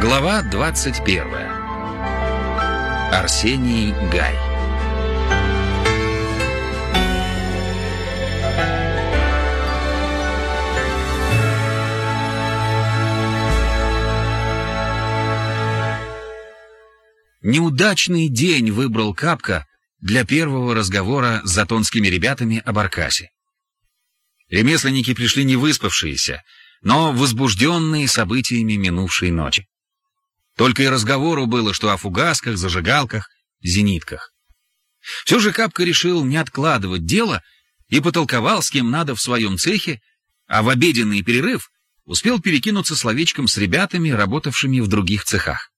Глава 21. Арсений Гай. Неудачный день выбрал Капка для первого разговора с затонскими ребятами об Аркасе. Ремесленники пришли не выспавшиеся, но возбужденные событиями минувшей ночи. Только и разговору было, что о фугасках, зажигалках, зенитках. Все же Капка решил не откладывать дело и потолковал с кем надо в своем цехе, а в обеденный перерыв успел перекинуться словечком с ребятами, работавшими в других цехах.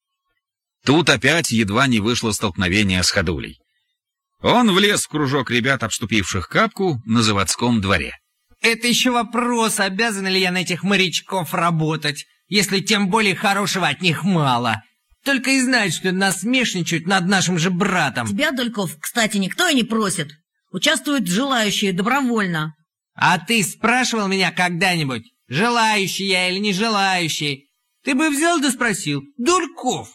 Тут опять едва не вышло столкновение с ходулей. Он влез в кружок ребят, обступивших Капку на заводском дворе. Это еще вопрос, обязан ли я на этих морячков работать, если тем более хорошего от них мало. Только и знают, что насмешничают над нашим же братом. Тебя, Дольков, кстати, никто и не просит. Участвуют желающие добровольно. А ты спрашивал меня когда-нибудь, желающий я или не желающий? Ты бы взял да спросил, Дурков,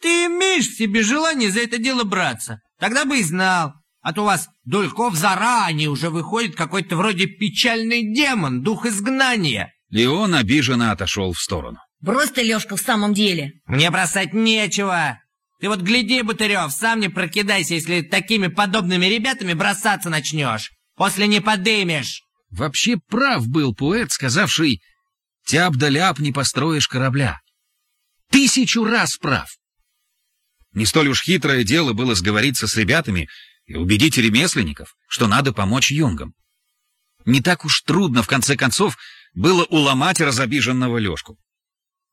ты имеешь в себе желание за это дело браться? Тогда бы и знал. А то у вас Дульков заранее уже выходит какой-то вроде печальный демон, дух изгнания. Леон обиженно отошел в сторону. Брось ты, Лешка, в самом деле. Мне бросать нечего. Ты вот гляди, Бутырев, сам не прокидайся, если такими подобными ребятами бросаться начнешь. После не подымешь. Вообще прав был поэт, сказавший «Тяп да ляп не построишь корабля». Тысячу раз прав. Не столь уж хитрое дело было сговориться с ребятами и убедить ремесленников, что надо помочь юнгам. Не так уж трудно, в конце концов, было уломать разобиженного Лешку.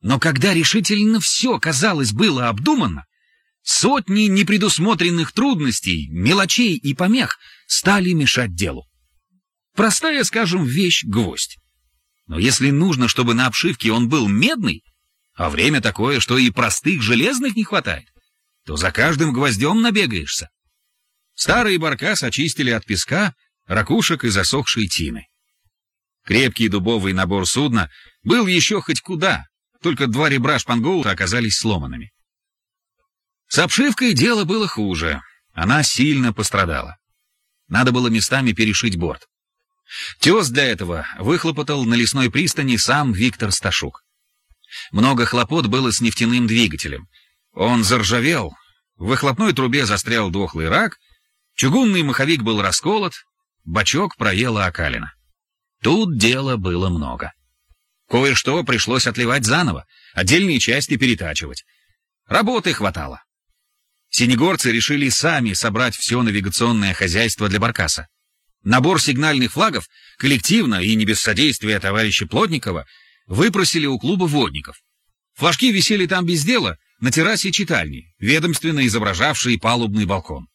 Но когда решительно все, казалось, было обдумано, сотни непредусмотренных трудностей, мелочей и помех стали мешать делу. Простая, скажем, вещь — гвоздь. Но если нужно, чтобы на обшивке он был медный, а время такое, что и простых железных не хватает, то за каждым гвоздем набегаешься. Старые баркас очистили от песка, ракушек и засохшей тины. Крепкий дубовый набор судна был еще хоть куда, только два ребра шпангоута оказались сломанными. С обшивкой дело было хуже, она сильно пострадала. Надо было местами перешить борт. Тез для этого выхлопотал на лесной пристани сам Виктор Сташук. Много хлопот было с нефтяным двигателем. Он заржавел, в выхлопной трубе застрял дохлый рак — Чугунный маховик был расколот, бачок проела окалина. Тут дела было много. Кое-что пришлось отливать заново, отдельные части перетачивать. Работы хватало. Синегорцы решили сами собрать все навигационное хозяйство для Баркаса. Набор сигнальных флагов коллективно и не без содействия товарища Плотникова выпросили у клуба водников. Флажки висели там без дела, на террасе читальни, ведомственно изображавшие палубный балкон.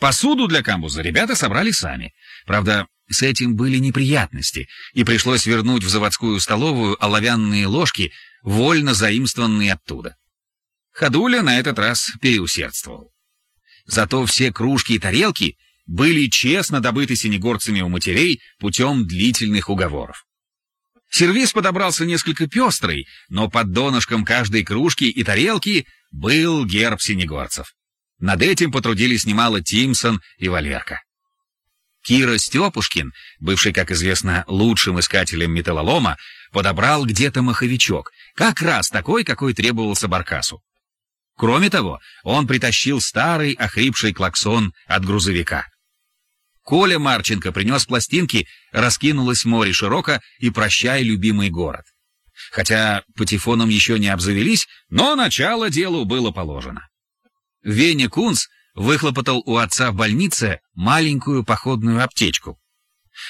Посуду для камбуза ребята собрали сами. Правда, с этим были неприятности, и пришлось вернуть в заводскую столовую оловянные ложки, вольно заимствованные оттуда. Ходуля на этот раз переусердствовал. Зато все кружки и тарелки были честно добыты синегорцами у матерей путем длительных уговоров. Сервис подобрался несколько пестрый, но под донышком каждой кружки и тарелки был герб синегорцев. Над этим потрудились немало Тимсон и Валерка. Кира Степушкин, бывший, как известно, лучшим искателем металлолома, подобрал где-то маховичок, как раз такой, какой требовался Баркасу. Кроме того, он притащил старый охрипший клаксон от грузовика. Коля Марченко принес пластинки «Раскинулось море широко» и «Прощай, любимый город». Хотя патефоном еще не обзавелись, но начало делу было положено. Веня Кунц выхлопотал у отца в больнице маленькую походную аптечку.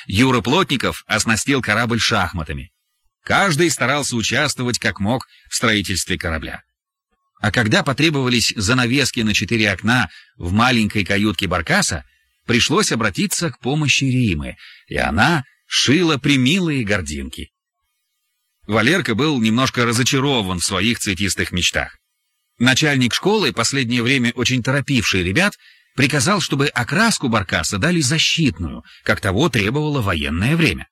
Юра Плотников оснастил корабль шахматами. Каждый старался участвовать как мог в строительстве корабля. А когда потребовались занавески на четыре окна в маленькой каютке Баркаса, пришлось обратиться к помощи Римы, и она шила примилые гординки. Валерка был немножко разочарован в своих цветистых мечтах. Начальник школы, последнее время очень торопивший ребят, приказал, чтобы окраску баркаса дали защитную, как того требовало военное время.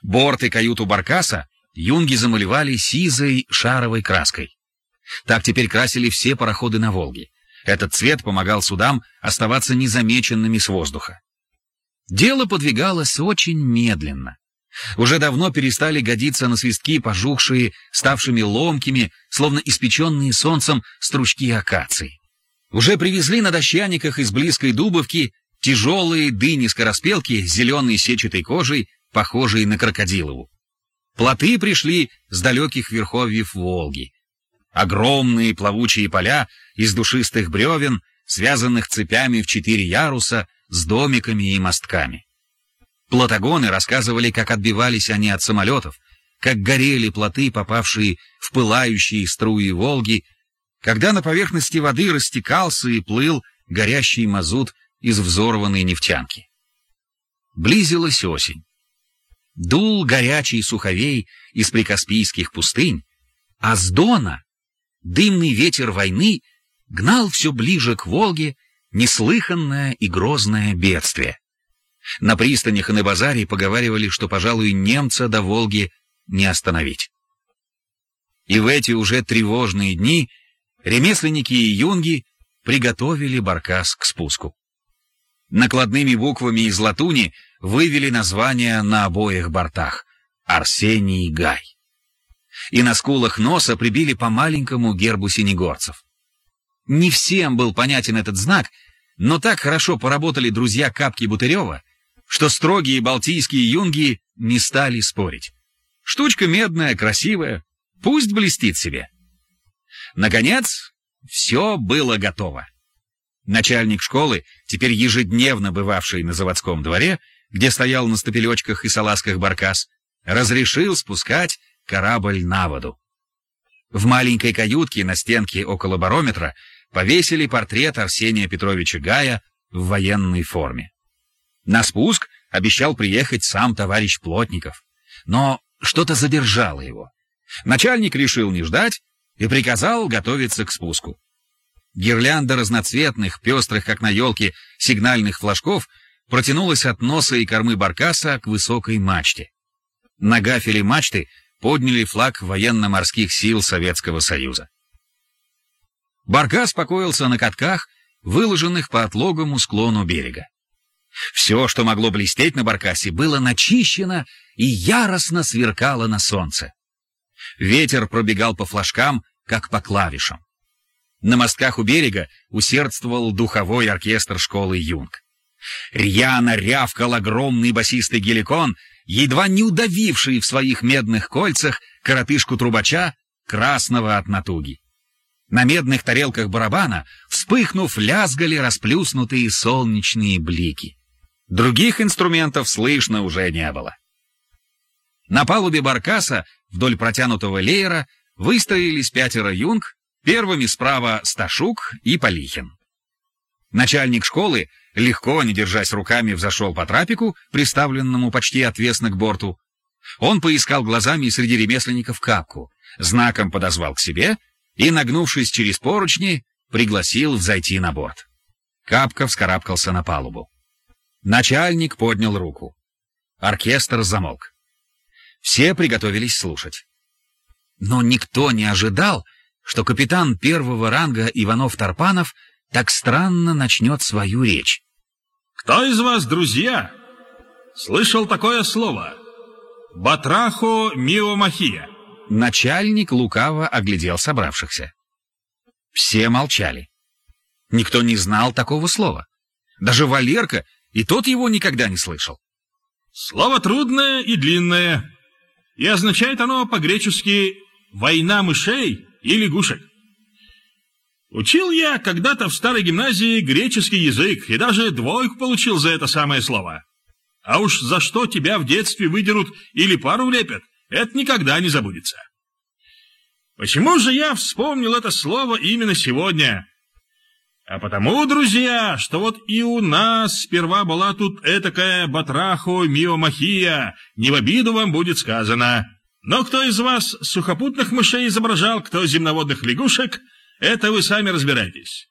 Борт и каюту баркаса юнги замалевали сизой шаровой краской. Так теперь красили все пароходы на Волге. Этот цвет помогал судам оставаться незамеченными с воздуха. Дело подвигалось очень медленно. Уже давно перестали годиться на свистки, пожухшие, ставшими ломкими, словно испеченные солнцем стручки акации. Уже привезли на дощаниках из близкой Дубовки тяжелые дыни-скороспелки с зеленой сетчатой кожей, похожие на крокодилову. Плоты пришли с далеких верховьев Волги. Огромные плавучие поля из душистых бревен, связанных цепями в четыре яруса, с домиками и мостками. Платагоны рассказывали, как отбивались они от самолетов, как горели плоты, попавшие в пылающие струи Волги, когда на поверхности воды растекался и плыл горящий мазут из взорванной нефтянки. Близилась осень. Дул горячий суховей из прикаспийских пустынь, а с Дона дымный ветер войны гнал все ближе к Волге неслыханное и грозное бедствие. На пристанях и на базаре поговаривали, что, пожалуй, немца до Волги не остановить. И в эти уже тревожные дни ремесленники и юнги приготовили баркас к спуску. Накладными буквами из латуни вывели названия на обоих бортах — Арсений Гай. И на скулах носа прибили по маленькому гербу синегорцев. Не всем был понятен этот знак, но так хорошо поработали друзья Капки Бутырева, что строгие балтийские юнги не стали спорить. Штучка медная, красивая, пусть блестит себе. Наконец, все было готово. Начальник школы, теперь ежедневно бывавший на заводском дворе, где стоял на стапелечках и салазках баркас, разрешил спускать корабль на воду. В маленькой каютке на стенке около барометра повесили портрет Арсения Петровича Гая в военной форме. На спуск обещал приехать сам товарищ Плотников, но что-то задержало его. Начальник решил не ждать и приказал готовиться к спуску. Гирлянда разноцветных, пестрых, как на елке, сигнальных флажков протянулась от носа и кормы баркаса к высокой мачте. На гафеле мачты подняли флаг военно-морских сил Советского Союза. Баркас покоился на катках, выложенных по отлогому склону берега. Все, что могло блестеть на баркасе, было начищено и яростно сверкало на солнце. Ветер пробегал по флажкам, как по клавишам. На мостках у берега усердствовал духовой оркестр школы Юнг. Рьяно рявкал огромный басистый геликон, едва не удавивший в своих медных кольцах коротышку трубача, красного от натуги. На медных тарелках барабана, вспыхнув, лязгали расплюснутые солнечные блики. Других инструментов слышно уже не было. На палубе баркаса вдоль протянутого леера выстроились пятеро юнг, первыми справа Сташук и Полихин. Начальник школы, легко, не держась руками, взошел по трапику, приставленному почти отвесно к борту. Он поискал глазами среди ремесленников капку, знаком подозвал к себе и, нагнувшись через поручни, пригласил взойти на борт. Капка вскарабкался на палубу. Начальник поднял руку. Оркестр замолк. Все приготовились слушать. Но никто не ожидал, что капитан первого ранга Иванов-Тарпанов так странно начнет свою речь. «Кто из вас, друзья, слышал такое слово? Батрахо миомахия?» Начальник лукаво оглядел собравшихся. Все молчали. Никто не знал такого слова. Даже Валерка и тот его никогда не слышал. Слово трудное и длинное, и означает оно по-гречески «война мышей» и лягушек. Учил я когда-то в старой гимназии греческий язык и даже двойку получил за это самое слово. А уж за что тебя в детстве выдерут или пару влепят, это никогда не забудется. Почему же я вспомнил это слово именно сегодня? А потому, друзья, что вот и у нас сперва была тут этакая батрахо миомахия, не в обиду вам будет сказано. Но кто из вас сухопутных мышей изображал, кто земноводных лягушек, это вы сами разбирайтесь.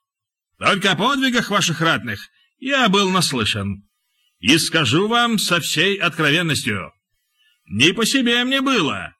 Только о подвигах ваших ратных я был наслышан. И скажу вам со всей откровенностью. Не по себе мне было,